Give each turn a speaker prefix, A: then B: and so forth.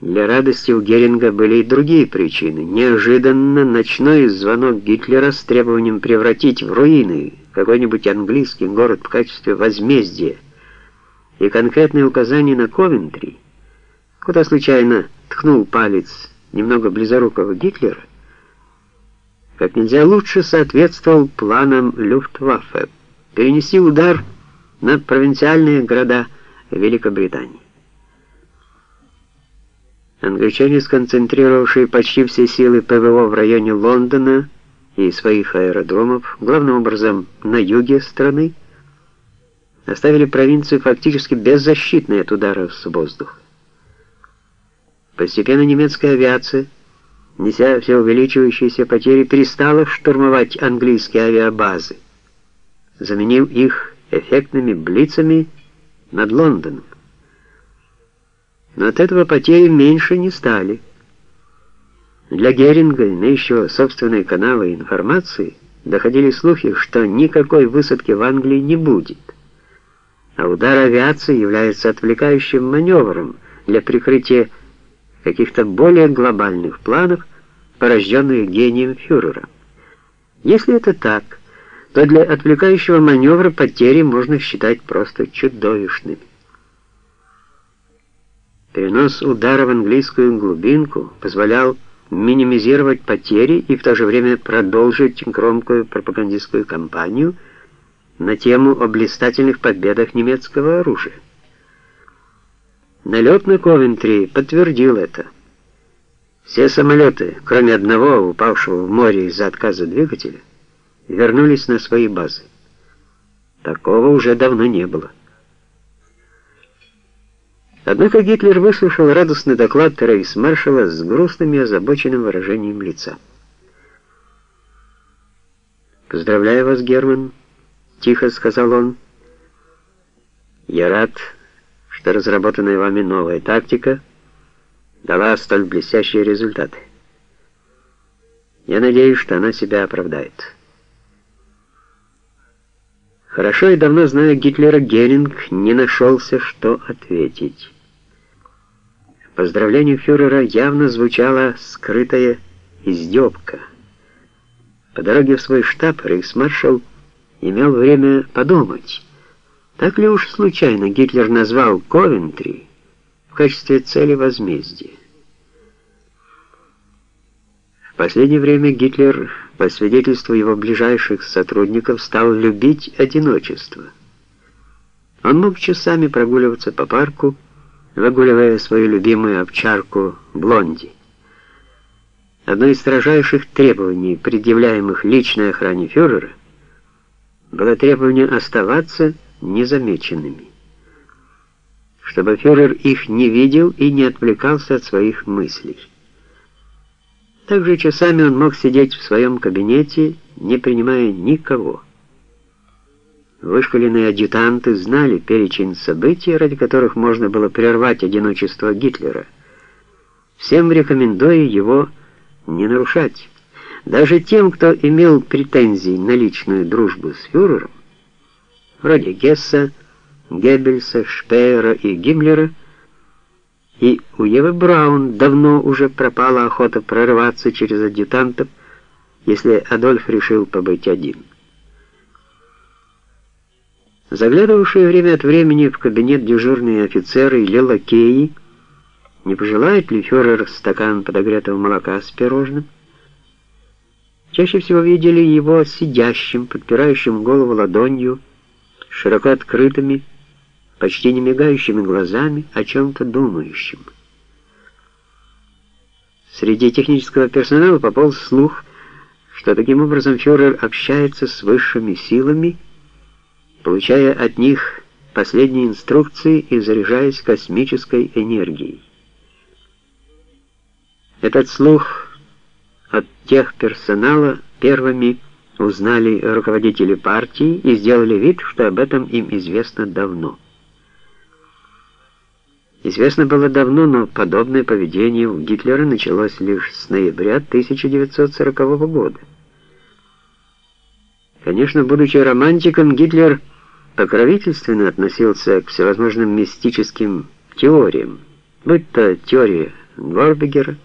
A: Для радости у Геринга были и другие причины. Неожиданно ночной звонок Гитлера с требованием превратить в руины какой-нибудь английский город в качестве возмездия и конкретные указания на Ковентри, куда случайно ткнул палец немного близорукого Гитлера, как нельзя лучше соответствовал планам Люфтваффе перенести удар на провинциальные города Великобритании. Англичане, сконцентрировавшие почти все силы ПВО в районе Лондона и своих аэродромов, главным образом на юге страны, оставили провинцию фактически беззащитной от ударов с воздуха. Постепенно немецкая авиация, неся все увеличивающиеся потери, перестала штурмовать английские авиабазы, заменив их эффектными блицами над Лондоном. Но от этого потери меньше не стали. Для Геринга, имеющего собственные каналы информации, доходили слухи, что никакой высадки в Англии не будет. А удар авиации является отвлекающим маневром для прикрытия каких-то более глобальных планов, порожденных гением фюрера. Если это так, то для отвлекающего маневра потери можно считать просто чудовищными. Перенос удара в английскую глубинку позволял минимизировать потери и в то же время продолжить громкую пропагандистскую кампанию на тему о блистательных победах немецкого оружия. Налет на Ковентри подтвердил это. Все самолеты, кроме одного, упавшего в море из-за отказа двигателя, вернулись на свои базы. Такого уже давно не было. Однако Гитлер выслушал радостный доклад рейхсмаршала с грустным и озабоченным выражением лица. «Поздравляю вас, Герман», — тихо сказал он. «Я рад, что разработанная вами новая тактика дала столь блестящие результаты. Я надеюсь, что она себя оправдает». Хорошо и давно зная Гитлера, Геринг не нашелся, что ответить. В поздравлении фюрера явно звучала скрытая издевка. По дороге в свой штаб рейхсмаршал имел время подумать, так ли уж случайно Гитлер назвал Ковентри в качестве цели возмездия. В последнее время Гитлер, по свидетельству его ближайших сотрудников, стал любить одиночество. Он мог часами прогуливаться по парку, выгуливая свою любимую овчарку Блонди. Одно из строжайших требований, предъявляемых личной охране фюрера, было требование оставаться незамеченными, чтобы фюрер их не видел и не отвлекался от своих мыслей. Также часами он мог сидеть в своем кабинете, не принимая никого. Вышколенные адъютанты знали перечень событий, ради которых можно было прервать одиночество Гитлера. Всем рекомендую его не нарушать. Даже тем, кто имел претензии на личную дружбу с фюрером, вроде Гесса, Геббельса, Шпеера и Гиммлера, и у Евы Браун давно уже пропала охота прорываться через адъютантов, если Адольф решил побыть один. Заглядывавшие время от времени в кабинет дежурные офицеры или лакеи, не пожелает ли фюрер стакан подогретого молока с пирожным? Чаще всего видели его сидящим, подпирающим голову ладонью, широко открытыми, почти не мигающими глазами, о чем-то думающим. Среди технического персонала пополз слух, что таким образом фюрер общается с высшими силами, получая от них последние инструкции и заряжаясь космической энергией. Этот слух от тех персонала первыми узнали руководители партии и сделали вид, что об этом им известно давно. Известно было давно, но подобное поведение у Гитлера началось лишь с ноября 1940 года. Конечно, будучи романтиком, Гитлер покровительственно относился к всевозможным мистическим теориям, будь то теория Горбегера,